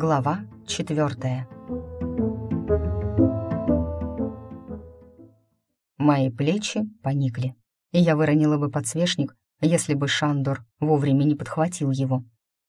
Глава четвертая. Мои плечи поникли, и я выронила бы подсвечник, если бы Шандор вовремя не подхватил его.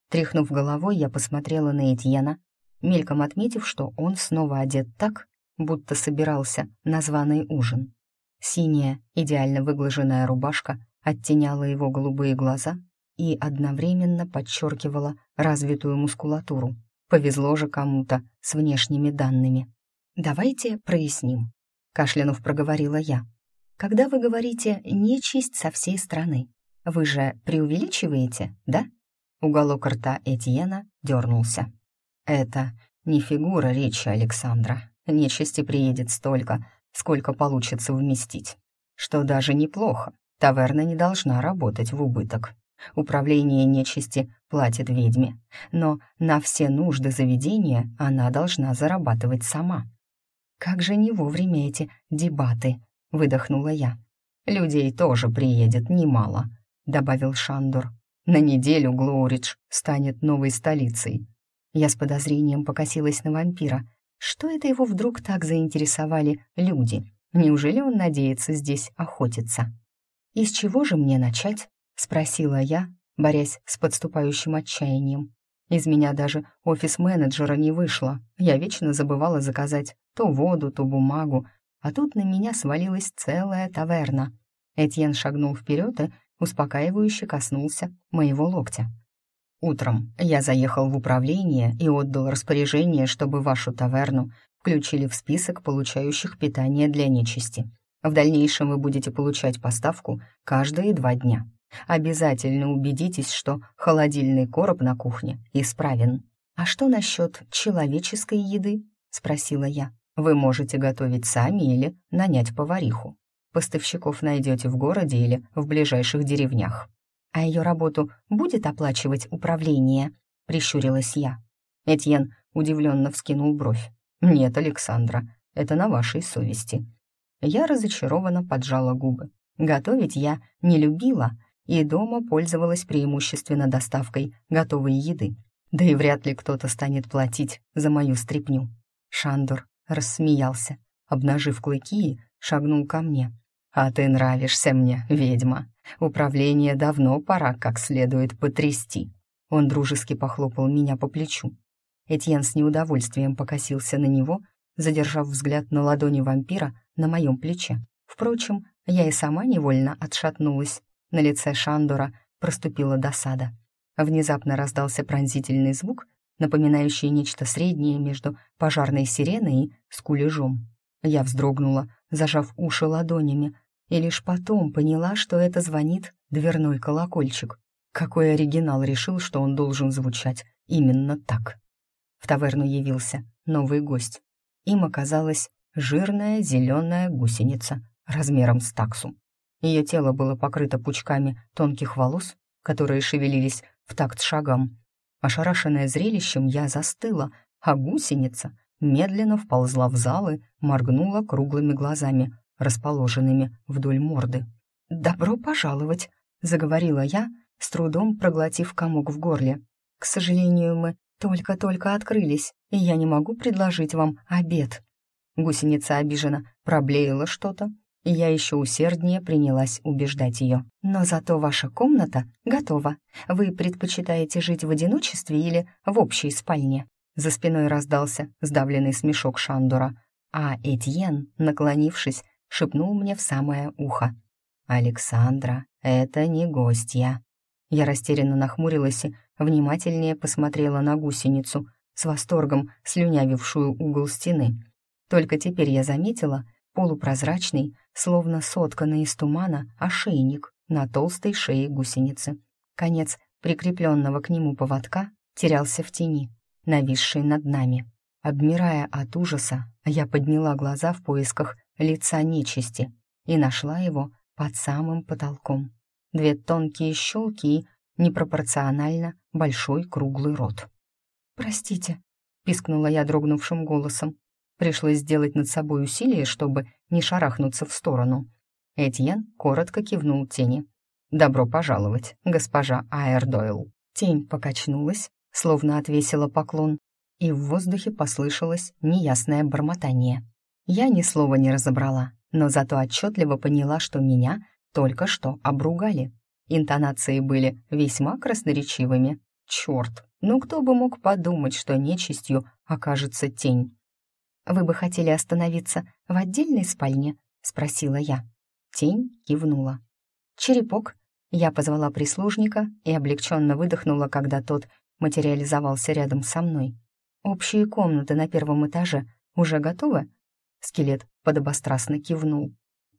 Тряхнув головой, я посмотрела на Этьена, мельком отметив, что он снова одет так, будто собирался на званый ужин. Синяя, идеально выглаженная рубашка оттеняла его голубые глаза и одновременно подчеркивала развитую мускулатуру. Повезло же кому-то с внешними данными. «Давайте проясним», — кашлянув проговорила я. «Когда вы говорите «нечисть со всей страны», вы же преувеличиваете, да?» Уголок рта Этьена дернулся. «Это не фигура речи Александра. Нечисти приедет столько, сколько получится вместить. Что даже неплохо. Таверна не должна работать в убыток. Управление нечисти платит ведьме, но на все нужды заведения она должна зарабатывать сама. «Как же не вовремя эти дебаты!» — выдохнула я. «Людей тоже приедет немало», — добавил Шандор. «На неделю Глоуридж станет новой столицей». Я с подозрением покосилась на вампира. Что это его вдруг так заинтересовали люди? Неужели он надеется здесь охотиться? «И с чего же мне начать?» — спросила я, борясь с подступающим отчаянием. Из меня даже офис-менеджера не вышло. Я вечно забывала заказать то воду, то бумагу, а тут на меня свалилась целая таверна. Этьен шагнул вперед и успокаивающе коснулся моего локтя. «Утром я заехал в управление и отдал распоряжение, чтобы вашу таверну включили в список получающих питание для нечисти. В дальнейшем вы будете получать поставку каждые два дня. Обязательно убедитесь, что холодильный короб на кухне исправен. «А что насчет человеческой еды?» — спросила я. «Вы можете готовить сами или нанять повариху. Поставщиков найдете в городе или в ближайших деревнях. А ее работу будет оплачивать управление?» — прищурилась я. Этьен удивленно вскинул бровь. «Нет, Александра, это на вашей совести. Я разочарованно поджала губы. Готовить я не любила и дома пользовалась преимущественно доставкой готовой еды. Да и вряд ли кто-то станет платить за мою стряпню. Шандор рассмеялся, обнажив клыки, шагнул ко мне. «А ты нравишься мне, ведьма. Управление давно пора как следует потрясти». Он дружески похлопал меня по плечу. Этьен с неудовольствием покосился на него, задержав взгляд на ладони вампира на моем плече. Впрочем, я и сама невольно отшатнулась. На лице Шандора проступила досада. Внезапно раздался пронзительный звук, напоминающий нечто среднее между пожарной сиреной и скулежом. Я вздрогнула, зажав уши ладонями, и лишь потом поняла, что это звонит дверной колокольчик. Какой оригинал решил, что он должен звучать именно так. В таверну явился новый гость. Им оказалась жирная зеленая гусеница размером с таксу. Ее тело было покрыто пучками тонких волос, которые шевелились в такт шагам. Ошарашенная зрелищем, я застыла, а гусеница медленно вползла в зал и моргнула круглыми глазами, расположенными вдоль морды. «Добро пожаловать!» — заговорила я, с трудом проглотив комок в горле. «К сожалению, мы только-только открылись, и я не могу предложить вам обед». Гусеница обиженно проблеяла что-то, и я еще усерднее принялась убеждать ее. «Но зато ваша комната готова. Вы предпочитаете жить в одиночестве или в общей спальне?» За спиной раздался сдавленный смешок Шандора, а Этьен, наклонившись, шепнул мне в самое ухо. «Александра, это не гостья». Я растерянно нахмурилась и внимательнее посмотрела на гусеницу, с восторгом слюнявившую угол стены. Только теперь я заметила полупрозрачный, словно сотканный из тумана, ошейник на толстой шее гусеницы. Конец прикрепленного к нему поводка терялся в тени, нависшей над нами. Обмирая от ужаса, я подняла глаза в поисках лица нечисти и нашла его под самым потолком. Две тонкие щелки и непропорционально большой круглый рот. «Простите», — пискнула я дрогнувшим голосом. Пришлось сделать над собой усилие, чтобы не шарахнуться в сторону. Этьен коротко кивнул тени. «Добро пожаловать, госпожа Аэрдойл». Тень покачнулась, словно отвесила поклон, и в воздухе послышалось неясное бормотание. Я ни слова не разобрала, но зато отчетливо поняла, что меня только что обругали. Интонации были весьма красноречивыми. Черт, ну кто бы мог подумать, что нечистью окажется тень? «Вы бы хотели остановиться в отдельной спальне?» — спросила я. Тень кивнула. «Черепок?» Я позвала прислужника и облегченно выдохнула, когда тот материализовался рядом со мной. «Общие комнаты на первом этаже уже готовы?» Скелет подобострастно кивнул.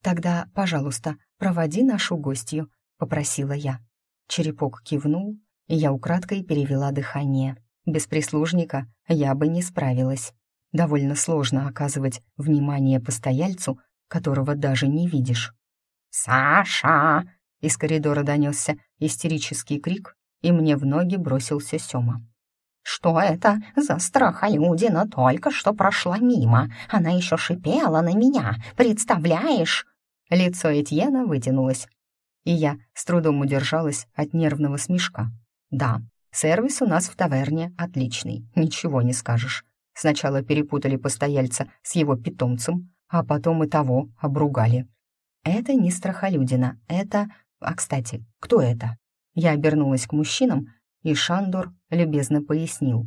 «Тогда, пожалуйста, проводи нашу гостью», — попросила я. Черепок кивнул, и я украдкой перевела дыхание. Без прислужника я бы не справилась. Довольно сложно оказывать внимание постояльцу, которого даже не видишь. «Саша!» — из коридора донесся истерический крик, и мне в ноги бросился Сёма. «Что это за страхолюдина только что прошла мимо? Она еще шипела на меня, представляешь?» Лицо Этьена вытянулось, и я с трудом удержалась от нервного смешка. «Да, сервис у нас в таверне отличный, ничего не скажешь. Сначала перепутали постояльца с его питомцем, а потом и того обругали. Это не страхолюдина, это... А, кстати, кто это? Я обернулась к мужчинам, и Шандор любезно пояснил.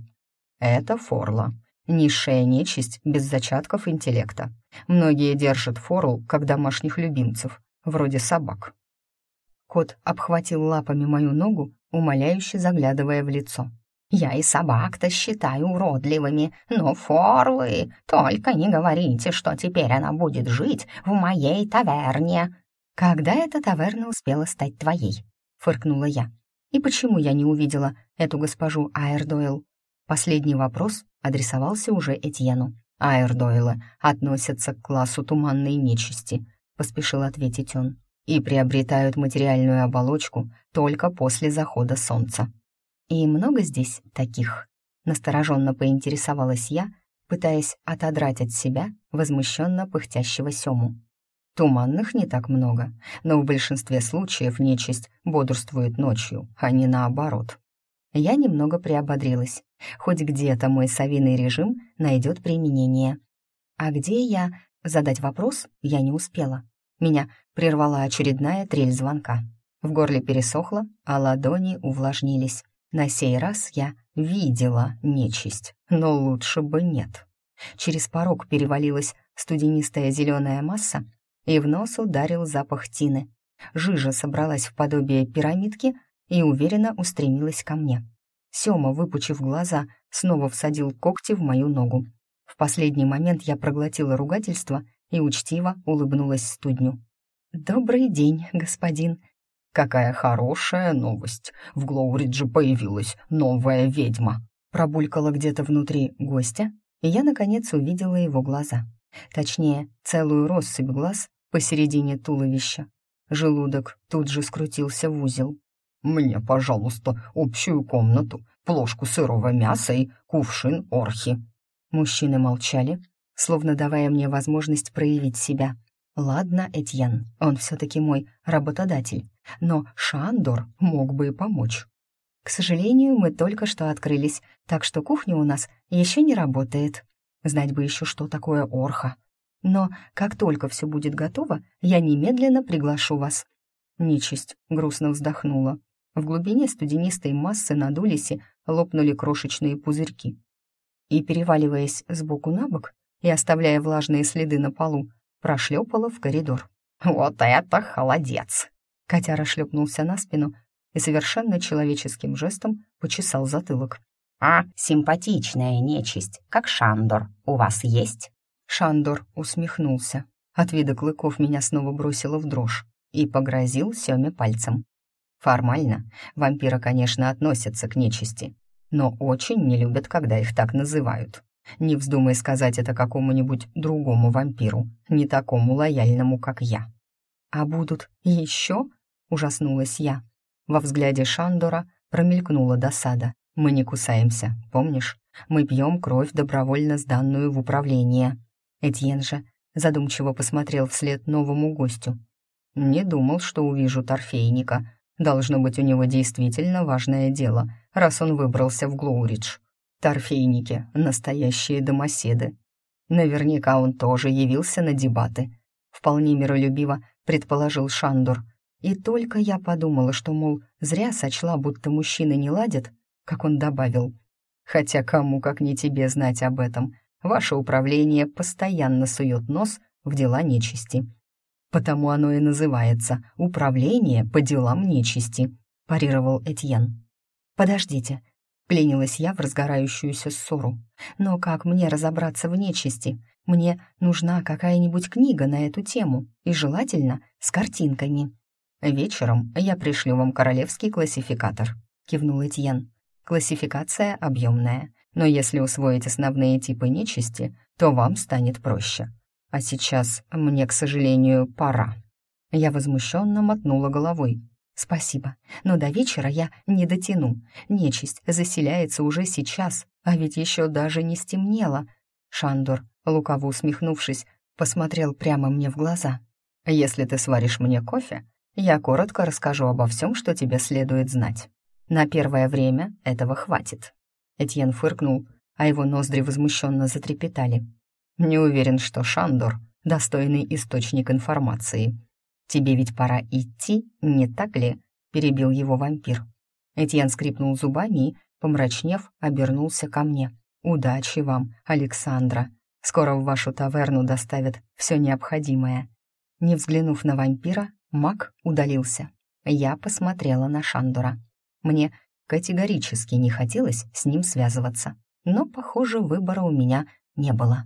Это Форла, низшая нечисть без зачатков интеллекта. Многие держат Форл как домашних любимцев, вроде собак. Кот обхватил лапами мою ногу, умоляюще заглядывая в лицо. Я и собак-то считаю уродливыми, но форлы, только не говорите, что теперь она будет жить в моей таверне». «Когда эта таверна успела стать твоей?» — фыркнула я. «И почему я не увидела эту госпожу Айрдойл?» Последний вопрос адресовался уже Этьену. «Айрдойлы относятся к классу туманной нечисти», — поспешил ответить он, «и приобретают материальную оболочку только после захода солнца. «И много здесь таких?» — настороженно поинтересовалась я, пытаясь отодрать от себя возмущенно пыхтящего Сему. Туманных не так много, но в большинстве случаев нечисть бодрствует ночью, а не наоборот. Я немного приободрилась. Хоть где-то мой совиный режим найдет применение. А где я? Задать вопрос я не успела. Меня прервала очередная трель звонка. В горле пересохло, а ладони увлажнились. На сей раз я видела нечисть, но лучше бы нет. Через порог перевалилась студенистая зеленая масса, и в нос ударил запах тины. Жижа собралась в подобие пирамидки и уверенно устремилась ко мне. Сёма, выпучив глаза, снова всадил когти в мою ногу. В последний момент я проглотила ругательство и учтиво улыбнулась студню. «Добрый день, господин», «Какая хорошая новость! В Глоуридже появилась новая ведьма!» Пробулькала где-то внутри гостя, и я, наконец, увидела его глаза. Точнее, целую россыпь глаз посередине туловища. Желудок тут же скрутился в узел. «Мне, пожалуйста, общую комнату, плошку сырого мяса и кувшин орхи». Мужчины молчали, словно давая мне возможность проявить себя. Ладно, Этьен, он все-таки мой работодатель, но Шандор мог бы и помочь. К сожалению, мы только что открылись, так что кухня у нас еще не работает. Знать бы еще, что такое орха. Но как только все будет готово, я немедленно приглашу вас». Нечисть грустно вздохнула. В глубине студенистой массы надулись и лопнули крошечные пузырьки. И, переваливаясь сбоку на бок и оставляя влажные следы на полу, прошлепала в коридор. «Вот это холодец!» Котяра шлепнулся на спину и совершенно человеческим жестом почесал затылок. «А симпатичная нечисть, как Шандор, у вас есть?» Шандор усмехнулся. От вида клыков меня снова бросило в дрожь и погрозил Семе пальцем. Формально вампиры, конечно, относятся к нечисти, но очень не любят, когда их так называют. Не вздумай сказать это какому-нибудь другому вампиру, не такому лояльному, как я. «А будут еще?» — ужаснулась я. Во взгляде Шандора промелькнула досада. «Мы не кусаемся, помнишь? Мы пьем кровь, добровольно сданную в управление». Этьен же задумчиво посмотрел вслед новому гостю. «Не думал, что увижу торфейника. Должно быть, у него действительно важное дело, раз он выбрался в Глоуридж. Торфейники — настоящие домоседы. Наверняка он тоже явился на дебаты. Вполне миролюбиво предположил Шандор. И только я подумала, что, мол, зря сочла, будто мужчины не ладят, как он добавил. Хотя кому, как не тебе, знать об этом. Ваше управление постоянно сует нос в дела нечисти. Потому оно и называется «Управление по делам нечисти», парировал Этьен. «Подождите», — клянилась я в разгорающуюся ссору. «Но как мне разобраться в нечисти? Мне нужна какая-нибудь книга на эту тему, и желательно с картинками». «Вечером я пришлю вам королевский классификатор», — кивнул Этьен. «Классификация объемная, но если усвоить основные типы нечисти, то вам станет проще. А сейчас мне, к сожалению, пора». Я возмущенно мотнула головой. «Спасибо, но до вечера я не дотяну. Нечисть заселяется уже сейчас, а ведь еще даже не стемнело». Шандор, лукаво усмехнувшись, посмотрел прямо мне в глаза. «Если ты сваришь мне кофе, я коротко расскажу обо всем, что тебе следует знать. На первое время этого хватит». Этьен фыркнул, а его ноздри возмущенно затрепетали. «Не уверен, что Шандор — достойный источник информации», «Тебе ведь пора идти, не так ли?» — перебил его вампир. Этьен скрипнул зубами и, помрачнев, обернулся ко мне. «Удачи вам, Александра. Скоро в вашу таверну доставят все необходимое». Не взглянув на вампира, маг удалился. Я посмотрела на Шандора. Мне категорически не хотелось с ним связываться, но, похоже, выбора у меня не было.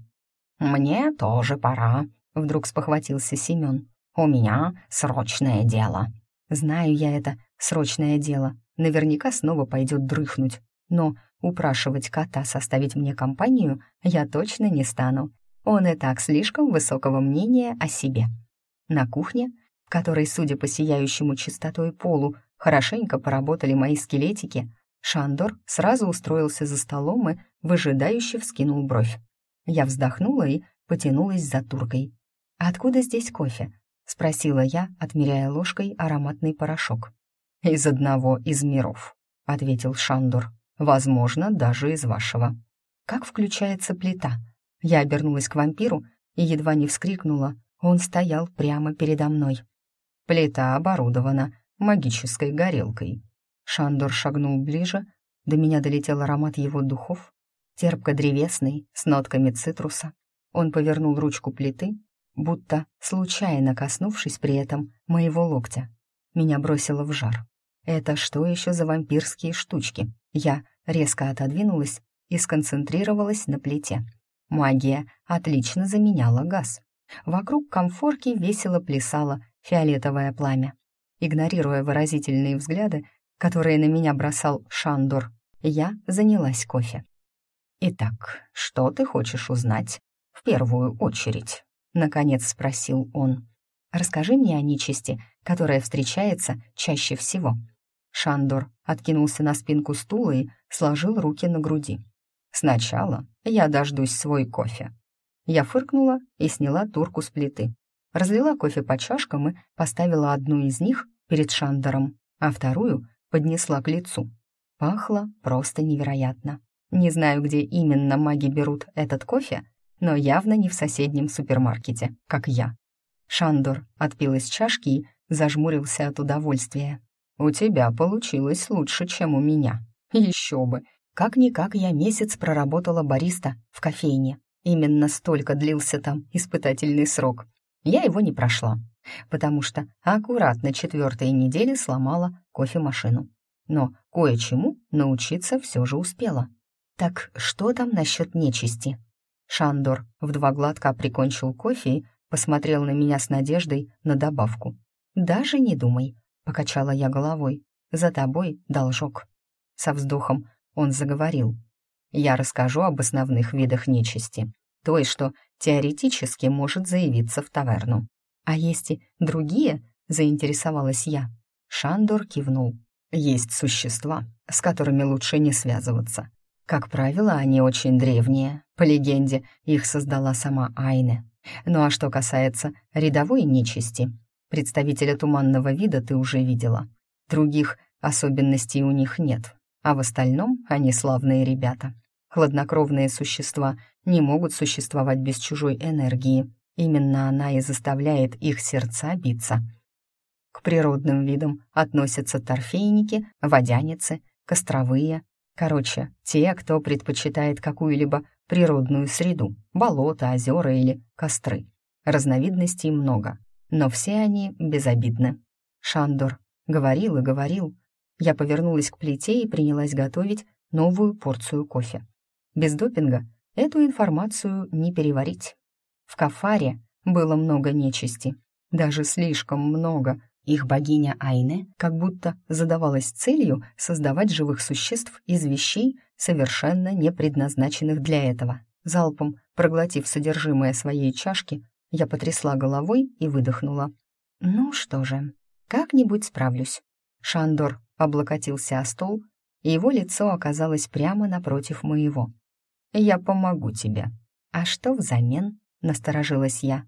«Мне тоже пора», — вдруг спохватился Семен. «У меня срочное дело». Знаю я это срочное дело. Наверняка снова пойдет дрыхнуть. Но упрашивать кота составить мне компанию я точно не стану. Он и так слишком высокого мнения о себе. На кухне, в которой, судя по сияющему чистотой полу, хорошенько поработали мои скелетики, Шандор сразу устроился за столом и выжидающе вскинул бровь. Я вздохнула и потянулась за туркой. «Откуда здесь кофе? — спросила я, отмеряя ложкой ароматный порошок. «Из одного из миров», — ответил Шандор. «Возможно, даже из вашего». «Как включается плита?» Я обернулась к вампиру и едва не вскрикнула. Он стоял прямо передо мной. «Плита оборудована магической горелкой». Шандор шагнул ближе, до меня долетел аромат его духов, терпко-древесный, с нотками цитруса. Он повернул ручку плиты, будто случайно коснувшись при этом моего локтя. Меня бросило в жар. Это что еще за вампирские штучки? Я резко отодвинулась и сконцентрировалась на плите. Магия отлично заменяла газ. Вокруг комфорки весело плясало фиолетовое пламя. Игнорируя выразительные взгляды, которые на меня бросал Шандор, я занялась кофе. «Итак, что ты хочешь узнать в первую очередь?» Наконец спросил он. «Расскажи мне о нечисти, которая встречается чаще всего». Шандор откинулся на спинку стула и сложил руки на груди. «Сначала я дождусь свой кофе». Я фыркнула и сняла турку с плиты. Разлила кофе по чашкам и поставила одну из них перед Шандором, а вторую поднесла к лицу. Пахло просто невероятно. Не знаю, где именно маги берут этот кофе, но явно не в соседнем супермаркете, как я. Шандор отпил из чашки и зажмурился от удовольствия. «У тебя получилось лучше, чем у меня. Еще бы! Как-никак я месяц проработала бариста в кофейне. Именно столько длился там испытательный срок. Я его не прошла, потому что аккуратно четвертой недели сломала кофемашину. Но кое-чему научиться все же успела. Так что там насчет нечисти? Шандор в два глотка прикончил кофе и посмотрел на меня с надеждой на добавку. «Даже не думай», — покачала я головой. «За тобой должок». Со вздохом он заговорил. «Я расскажу об основных видах нечисти, той, что теоретически может заявиться в таверну. А есть и другие?» — заинтересовалась я. Шандор кивнул. «Есть существа, с которыми лучше не связываться. Как правило, они очень древние. По легенде, их создала сама Айне. Ну а что касается рядовой нечисти, представителя туманного вида ты уже видела. Других особенностей у них нет, а в остальном они славные ребята. Хладнокровные существа не могут существовать без чужой энергии. Именно она и заставляет их сердца биться. К природным видам относятся торфейники, водяницы, костровые. Короче, те, кто предпочитает какую-либо природную среду, болота, озера или костры. Разновидностей много, но все они безобидны. Шандор говорил и говорил. Я повернулась к плите и принялась готовить новую порцию кофе. Без допинга эту информацию не переварить. В Кафаре было много нечисти, даже слишком много. Их богиня Айне как будто задавалась целью создавать живых существ из вещей, совершенно не предназначенных для этого. Залпом, проглотив содержимое своей чашки, я потрясла головой и выдохнула. «Ну что же, как-нибудь справлюсь». Шандор облокотился о стол, и его лицо оказалось прямо напротив моего. «Я помогу тебе». «А что взамен?» — насторожилась я.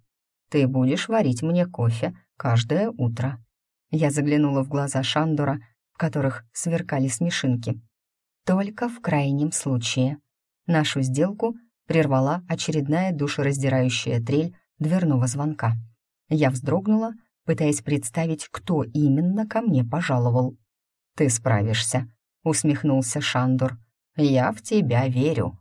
«Ты будешь варить мне кофе каждое утро». Я заглянула в глаза Шандора, в которых сверкали смешинки. «Только в крайнем случае». Нашу сделку прервала очередная душераздирающая трель дверного звонка. Я вздрогнула, пытаясь представить, кто именно ко мне пожаловал. «Ты справишься», — усмехнулся Шандор. «Я в тебя верю».